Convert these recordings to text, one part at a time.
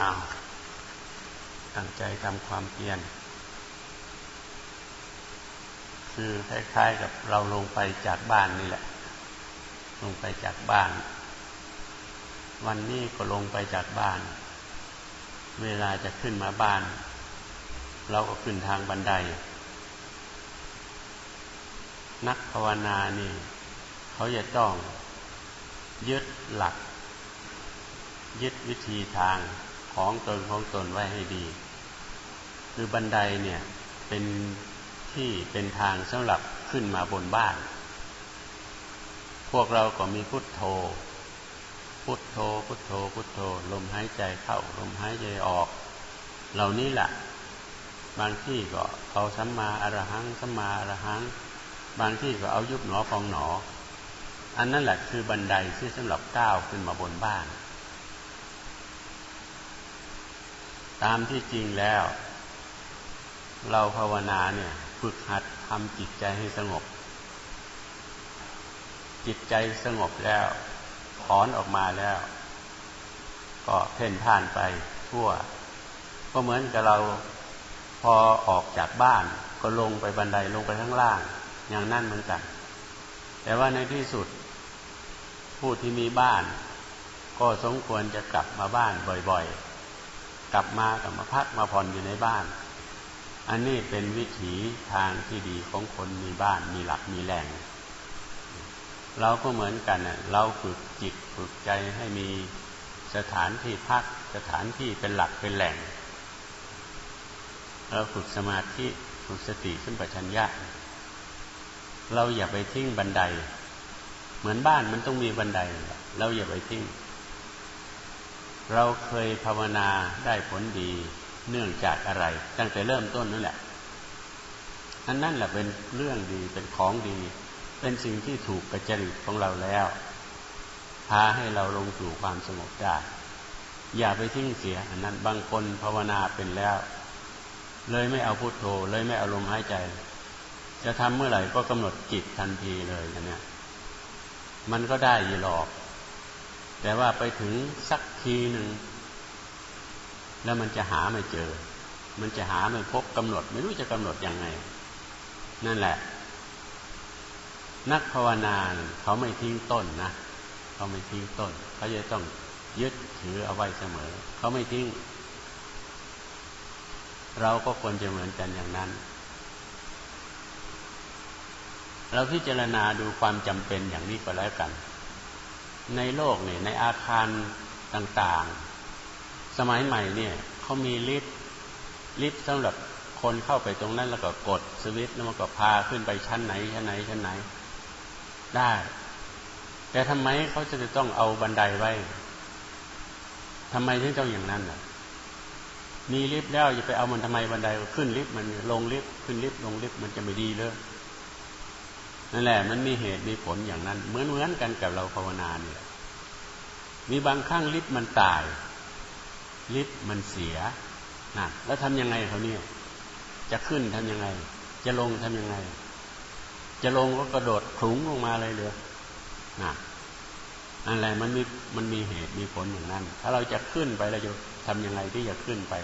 อ้าวตั้งใจทำความเพียรคือคล้ายๆกับเราลงไปจากบ้านนี่แหละ ลงไปจากบ้าน วันนี้ก็ลงไปจากบ้าน เวลาจะขึ้นมาบ้าน เราก็ขึ้นทางบันได นักภาวนานี่ เขาจะต้องยึดหลัก ยึดวิธีทาง ของตนของตนไว้ให้ดี คือบันไดเนี่ยเป็นที่เป็นทางสำหรับขึ้นมาบนบ้าน พวกเราก็มีพุทโธ พุทโธ พุทโธ พุทโธ ลมหายใจเข้า ลมหายใจออก เหล่านี้แหละบางที่ก็เอาสัมมาอรหังสัมมาอรหัง บางที่ก็เอายุบหนอฟองหนอ อันนั้นแหละคือบันไดที่สำหรับก้าวขึ้นมาบนบ้าน ตามที่จริงแล้ว เราภาวนาเนี่ยฝึกหัดทำจิตใจให้สงบ จิตใจสงบแล้วถอนออกมาแล้ว ก็เพ่นพ่านไปทั่ว ก็เหมือนกับเราพอออกจากบ้านก็ลงไปบันไดลงไปข้างล่าง อย่างนั่นเหมือนกัน แต่ว่าในที่สุด ผู้ที่มีบ้าน ก็สมควรจะกลับมาบ้านบ่อย ๆ กลับมากลับมาพักมาผ่อนอยู่ในบ้าน อันนี้เป็นวิถีทางที่ดีของคนมีบ้านมีหลักมีแหล่ง เราก็เหมือนกันเราฝึกจิตฝึกใจให้มีสถานที่พักสถานที่เป็นหลักเป็นแหล่ง เราฝึกสมาธิฝึกสติขึ้นปัชัญญะเราอย่าไปทิ้งบันได เหมือนบ้านมันต้องมีบันได เราอย่าไปทิ้ง เราเคยภาวนาได้ผลดีเนื่องจากอะไร ตั้งแต่เริ่มต้นนั่นแหละอันนั่นแหละเป็นเรื่องดีเป็นของดี เป็นสิ่งที่ถูกกระจริตของเราแล้ว พาให้เราลงสู่ความสงบได้ อย่าไปทิ้งเสีย อันนั้นบางคนภาวนาเป็นแล้ว เลยไม่เอาพุโทโธ เลยไม่เอาลมหายใจ จะทำเมื่อไหร่ก็กำหนดจิตทันทีเลยอันเนี้มันก็ได้ยีหลอก แต่ว่าไปถึงสักทีหนึ่ง แล้วมันจะหาไม่เจอ มันจะหาไม่พบกำหนด ไม่รู้จะกำหนดยังไง นั่นแหละ นักภาวนาเขาไม่ทิ้งต้นนะเขาไม่ทิ้งต้น เขาจะต้องยึดถือเอาไว้เสมอ เขาไม่ทิ้ง เราก็ควรจะเหมือนกันอย่างนั้น เราพิจารณาดูความจำเป็นอย่างนี้ก็แล้วกัน ในโลกเนี่ยในอาคารต่างๆ สมัยใหม่เนี่ยเขามีลิฟต์ลิฟต์สำหรับคนเข้าไปตรงนั้นแล้วก็กดสวิตช์แล้วมันก็พาขึ้นไปชั้นไหนชั้นไหนชั้นไหน ได้ แต่ทำไมเขาจะต้องเอาบันไดไว้ทำไมถึงต้องอย่างนั้นอะ มีลิฟต์แล้วอย่าไปเอามันทำไมบันไดขึ้นลิฟต์มันลงลิฟต์ขึ้นลิฟต์ลงลิฟต์มันจะไม่ดีเลย นั่นแหละ มันมีเหตุมีผลอย่างนั้น เหมือนเหมือนกันกับเราภาวนาเนี่ย มีบางครั้งลิฟต์มันตาย ลิฟต์มันเสียนะแล้วทำยังไงเขาเนี่ย จะขึ้นทำยังไง จะลงทำยังไง จะลงก็กระโดดขลุงลงมาเลยเลยนะอะไรมันมีมันมีเหตุมีผลอย่างนั้น ถ้าเราจะขึ้นไปเราจะทำยังไงที่จะขึ้นไป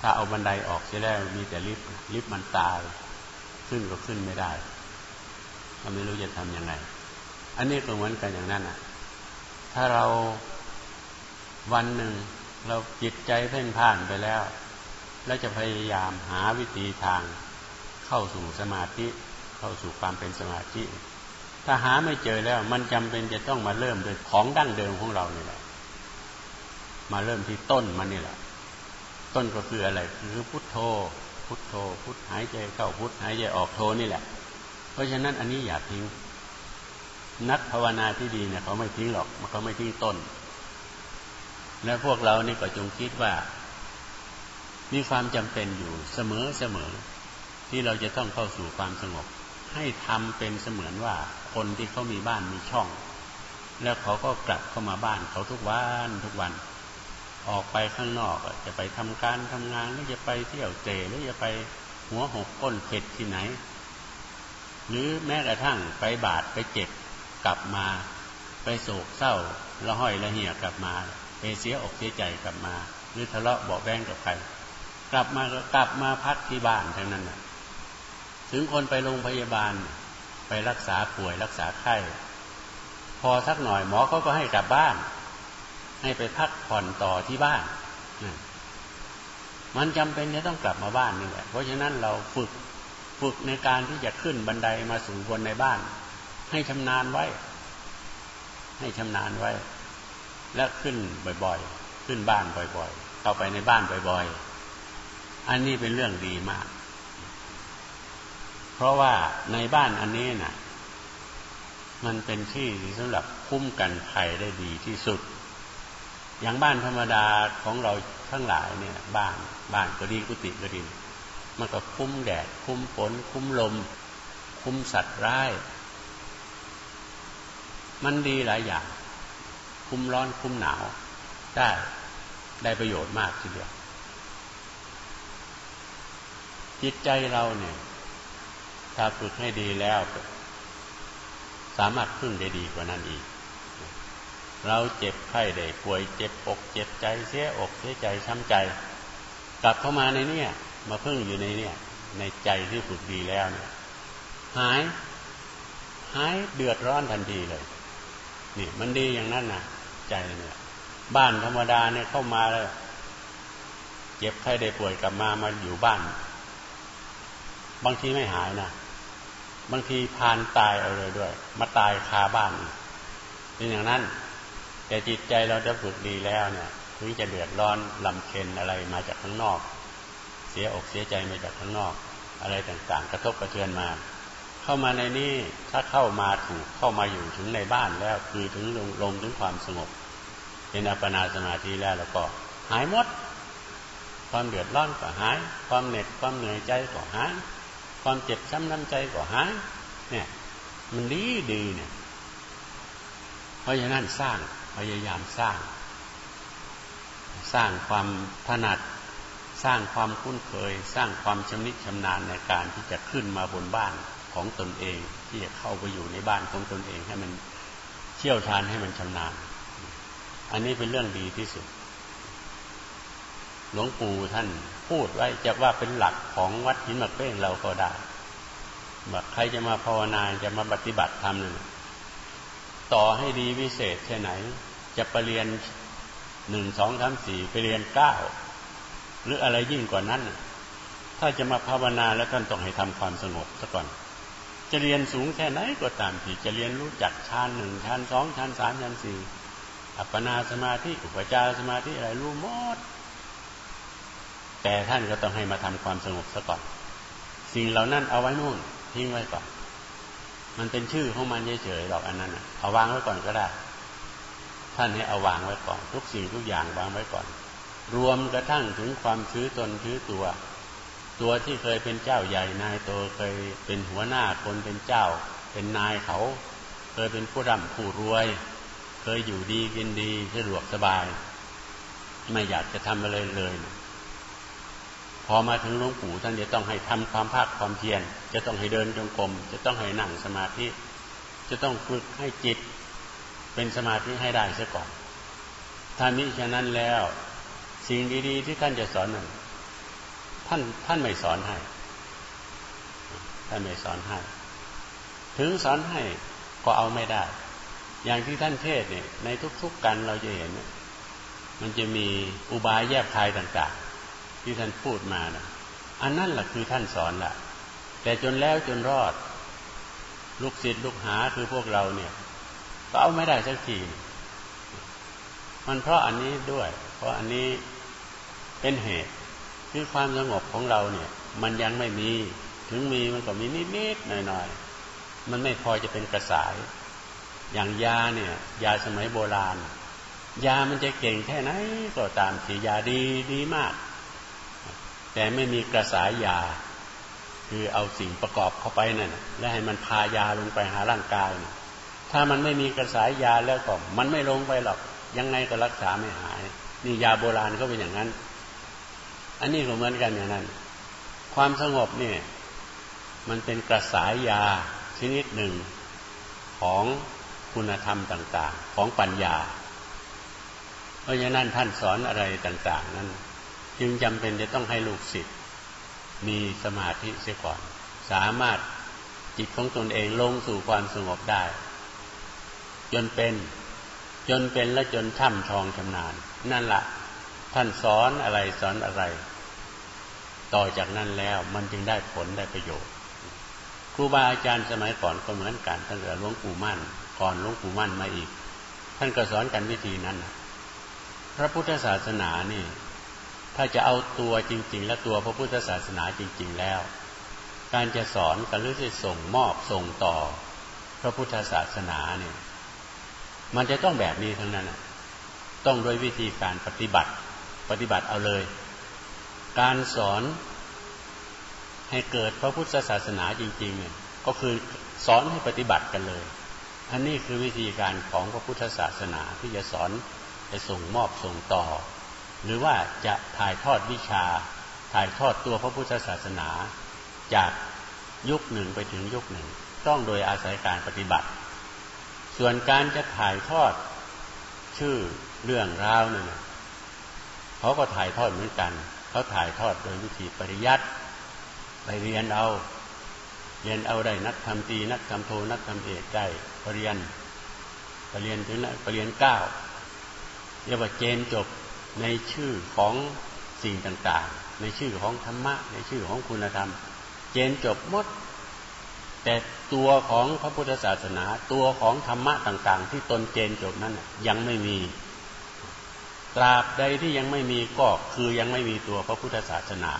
ถ้าเอาบันไดออกเสียแล้วมีแต่ลิฟต์ลิฟต์มันตาย ขึ้นก็ขึ้นไม่ได้ เราไม่รู้จะทำยังไง อันนี้ก็เหมือนกันอย่างนั้นอะ ถ้าเราวันหนึ่งเราจิตใจเพ่นพ่านไปแล้ว แล้วจะพยายามหาวิธีทางเข้าสู่สมาธิ เข้าสู่ความเป็นสมาธิ ถ้าหาไม่เจอแล้ว มันจำเป็นจะต้องมาเริ่มโดยของดั้งเดิมของเราเนี่ยแหละ มาเริ่มที่ต้นมันนี่แหละ ต้นก็คืออะไร คือพุทโธ พุทโธ พุทหายใจเข้าพุทหายใจออกโธนี่แหละ เพราะฉะนั้นอันนี้อย่าทิ้ง นักภาวนาที่ดีเนี่ยเขาไม่ทิ้งหรอกเขาไม่ทิ้งต้น และพวกเรานี่ก็จงคิดว่า มีความจำเป็นอยู่เสมอเสมอที่เราจะต้องเข้าสู่ความสงบ ให้ทำเป็นเสมือนว่าคนที่เขามีบ้านมีช่อง แล้วเขาก็กลับเข้ามาบ้านเขาทุกวันทุกวัน ออกไปข้างนอกจะไปทำการทำงานหรือจะไปเที่ยวเตะหรือจะไปหัวหกก้นเผ็ดที่ไหน หรือแม้กระทั่งไปบาดไปเจ็บกลับมา ไปโศกเศร้าละห้อยละเหี่ยกลับมาเเสียอกเสียใจกลับมา หรือทะเลาะเบาแวงกับใครกลับมาก็กลับมาพักที่บ้านทั้งนั้นนะถึงคนไปโรงพยาบาลไปรักษาป่วยรักษาไข้พอสักหน่อยหมอเขาก็ให้กลับบ้าน ให้ไปพักผ่อนต่อที่บ้านมันจำเป็นจะต้องกลับมาบ้านนี่แหละเพราะฉะนั้นเราฝึก ฝึกในการที่จะขึ้นบันไดมาสู่บนในบ้าน ให้ชำนาญไว้ ให้ชำนาญไว้ แล้วขึ้นบ่อยๆ ขึ้นบ้านบ่อยๆ เข้าไปในบ้านบ่อยๆ อันนี้เป็นเรื่องดีมาก เพราะว่าในบ้านอันนี้นะ่ะ มันเป็นที่สำหรับคุ้มกันภัยได้ดีที่สุด อย่างบ้านธรรมดาของเราทั้งหลายเนี่ย บ้านบ้านก็ดีกุฏิก็ดี มันก็คุ้มแดด คุ้มฝน คุ้มลม คุ้มสัตว์ร้าย มันดีหลายอย่าง คุ้มร้อนคุ้มหนาว ได้ได้ประโยชน์มากทีเดียว จิตใจเราเนี่ย ถ้าฝึกให้ดีแล้ว สามารถพึ่งได้ดีกว่านั้นอีก เราเจ็บไข้ได้ป่วยเจ็บอกเจ็บใจเสียอกเสียใจช้ำใจ กลับเข้ามาในเนี่ย มาพึ่งอยู่ในเนี่ย ในใจที่ฝึกดีแล้วเนี่ย หาย หายเดือดร้อนทันทีเลย นี่มันดีอย่างนั้นนะใจเนี่ย บ้านธรรมดาเนี่ยเข้ามาแล้วเจ็บไข้ได้ป่วยกลับมามาอยู่บ้าน บางทีไม่หายนะบางทีพานตายเอาเลยด้วย มาตายคาบ้านเป็นอย่างนั้น แต่จิตใจเราจะฝึกดีแล้วเนี่ยถึงจะเดือดร้อนลำเค็นอะไรมาจากข้างนอก เสียอกเสียใจมาจากข้างนอก อะไรต่างๆ กระทบกระเทือนมา เข้ามาในนี้ถ้าเข้ามาถูกเข้ามาอยู่ถึงในบ้านแล้ว คือถึงลงลงถึงความสงบ เป็นอัปปนาสมาธิแล้วแล้วก็หายหมด ความเดือดร้อนก็หาย ความเหน็ดความเหนื่อยใจก็หาย ความเจ็บช้ำน้ำใจก็หายเนี่ยมันดีดีเนี่ยเพราะฉะนั้นสร้างพยายามสร้าง สร้างความถนัด สร้างความคุ้นเคย สร้างความชำนิชำนาญในการที่จะขึ้นมาบนบ้านของตนเอง ที่จะเข้าไปอยู่ในบ้านของตนเองให้มันเชี่ยวชาญให้มันชำนาญ อันนี้เป็นเรื่องดีที่สุด หลวงปู่ท่านพูดไว้จะว่าเป็นหลักของวัดหินมะเป้งเราก็ได้แบบใครจะมาภาวนาจะมาปฏิบัติธรรมนั่นต่อให้ดีวิเศษแค่ไหน จะไปเรียนหนึ่งสองสามสี่ไปเรียนเก้า หรืออะไรยิ่งกว่านั้น ถ้าจะมาภาวนาแล้วท่านต้องให้ทำความสงบซะก่อน จะเรียนสูงแค่ไหนก็ตามทีจะเรียนรู้จักฌานหนึ่งฌานสองฌานสามฌานสี่อัปปนาสมาธิอุปจารสมาธิอะไรรู้หมด แต่ท่านก็ต้องให้มาทำความสงบซะก่อน สิ่งเหล่านั้นเอาไว้นู่นทิ้งไว้ก่อน มันเป็นชื่อของมันเฉยๆหรอกอันนั้นเอาวางไว้ก่อนก็ได้ ท่านให้เอาวางไว้ก่อน ทุกสิ่งทุกอย่างวางไว้ก่อน รวมกระทั่งถึงความถือตนถือตัว ตัวที่เคยเป็นเจ้าใหญ่นายโตเคยเป็นหัวหน้าคนเป็นเจ้า เป็นนายเขา เคยเป็นผู้ร่ำผู้รวย เคยอยู่ดีกินดีสะดวกสบาย ไม่อยากจะทำอะไรเลยพอมาถึงหลวงปู่ท่านจะต้องให้ทำความภาคความเพียรจะต้องให้เดินจงกรมจะต้องให้นั่งสมาธิ จะต้องฝึกให้จิต เป็นสมาธิให้ได้ซะก่อนถ้ามิฉะนั้นแล้ว สิ่งดีๆที่ท่านจะสอนนั้นท่านท่านไม่สอนให้ ท่านไม่สอนให้ ถึงสอนให้ก็เอาไม่ได้ อย่างที่ท่านเทศเนี่ยในทุก ๆกันเราจะเห็น มันจะมีอุบายแยบคายต่าง ๆ ที่ท่านพูดมานะอันนั้นแหละคือท่านสอนละแต่จนแล้วจนรอด ลูกศิษย์ลูกหาคือพวกเราเนี่ย ก็เอาไม่ได้สักที มันเพราะอันนี้ด้วย เพราะอันนี้ เป็นเหตุคือความสงบของเราเนี่ย มันยังไม่มีถึงมีมันก็มีนิดๆหน่อยๆมันไม่พอจะเป็นกระสาย อย่างยาเนี่ย ยาสมัยโบราณ ยามันจะเก่งแค่ไหนก็ตามทียาดีดีมาก แต่ไม่มีกระสายยา คือเอาสิ่งประกอบเข้าไปนั่นแล้วให้มันพายาลงไปหาร่างกาย ถ้ามันไม่มีกระสายยาแล้วก็มันไม่ลงไปหรอกยังไงก็รักษาไม่หาย นี่ยาโบราณก็เป็นอย่างนั้น อันนี้ก็เหมือนกันอย่างนั้น ความสงบเนี่ยมันเป็นกระสายยาชนิดหนึ่งของคุณธรรมต่าง ๆ ของปัญญา เพราะฉะนั้นท่านสอนอะไรต่าง ๆ นั้น จึงจำเป็นจะต้องให้ลูกศิษย์มีสมาธิเสียก่อน สามารถจิตของตนเองลงสู่ความสงบได้ จนเป็นจนเป็นและจนช่ำชองชำนาญ นั่นละ่ะ ท่านสอนอะไรสอนอะไร ต่อจากนั้นแล้วมันจึงได้ผลได้ประโยชน์ ครูบาอาจารย์สมัยก่อนก็เหมือนกันตั้งแต่หลวงปู่มั่น ก่อนหลวงปู่มั่นมาอีก ท่านก็สอนกันวิธีนั้นพระพุทธศาสนานี่ ถ้าจะเอาตัวจริง ๆ และตัวพระพุทธศาสนาจริง ๆ แล้ว การจะสอนกันหรือจะส่งมอบส่งต่อ พระพุทธศาสนาเนี่ยมันจะต้องแบบนี้ทั้งนั้น ต้องโดยวิธีการปฏิบัติ ปฏิบัติเอาเลย การสอนให้เกิดพระพุทธศาสนาจริงๆเนี่ยก็คือสอนให้ปฏิบัติกันเลยอันนี้คือวิธีการของพระพุทธศาสนาที่จะสอนจะส่งมอบส่งต่อ หรือว่าจะถ่ายทอดวิชา ถ่ายทอดตัวพระพุทธศาสนา จากยุคหนึ่งไปถึงยุคหนึ่ง ต้องโดยอาศัยการปฏิบัติ ส่วนการจะถ่ายทอดชื่อเรื่องราวเนั่น เขาก็ถ่ายทอดเหมือนกัน เขาถ่ายทอดโดยวิธีปริยัติไปเรียนเอา เรียนเอาได้นักทำตีนักทำโทนักทำเอกได้ปรริญญาปรริญญาถึงปรริญญาเก้าเรียกว่าเจนจบในชื่อของสิ่งต่างๆ ในชื่อของธรรมะ ในชื่อของคุณธรรม เจนจบหมด แต่ตัวของพระพุทธศาสนา ตัวของธรรมะต่าง ๆ ที่ตนเจนจบนั้นยังไม่มี ตราบใดที่ยังไม่มีก็คือยังไม่มีตัวพระพุทธศาสนา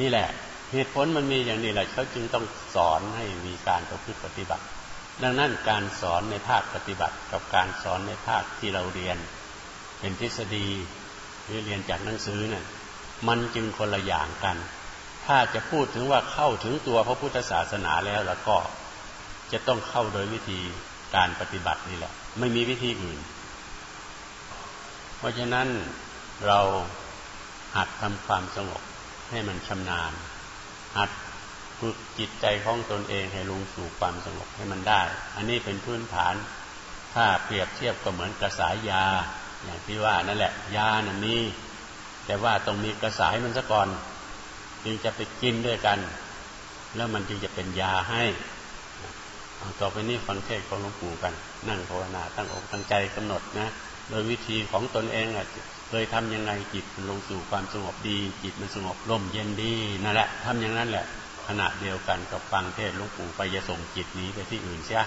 นี่แหละ เหตุผลมันมีอย่างนี้แหละเขาจึงต้องสอนให้มีการประพฤติปฏิบัติ ดังนั้นการสอนในภาคปฏิบัติ กับการสอนในภาคที่เราเรียน เป็นทฤษฎีหรือเรียนจากหนังสือเนี่ยมันจึงคนละอย่างกัน ถ้าจะพูดถึงว่าเข้าถึงตัวพระพุทธศาสนาแล้วแล้วก็จะต้องเข้าโดยวิธีการปฏิบัตินี่แหละ ไม่มีวิธีอื่น เพราะฉะนั้นเราหัดทำความสงบให้มันชำนาญ หัดฝึกจิตใจของตนเองให้ลงสู่ความสงบให้มันได้ อันนี้เป็นพื้นฐาน ถ้าเปรียบเทียบก็เหมือนกระสายยา อย่างที่ว่านั่นแหละ ยานะ่ะมี แต่ว่าต้องมีกระสายมันซะก่อน จึงจะไปกินด้วยกัน แล้วมันจึงจะเป็นยาให้ต่อไปนี้ฟังเทศของหลวงปู่กัน นั่งภาวนาตั้งอกตั้งใจกำหนดนะ โดยวิธีของตนเองอะเคยทำยังไงจิตลงสู่ความสงบดี จิตมันสงบร่มเย็นดีนั่นแหละทำอย่างนั้นแหละขณะเดียวกันกับฟังเทศหลวงปู่ไปจะส่งจิตนี้ไปที่อื่นใช่ไหม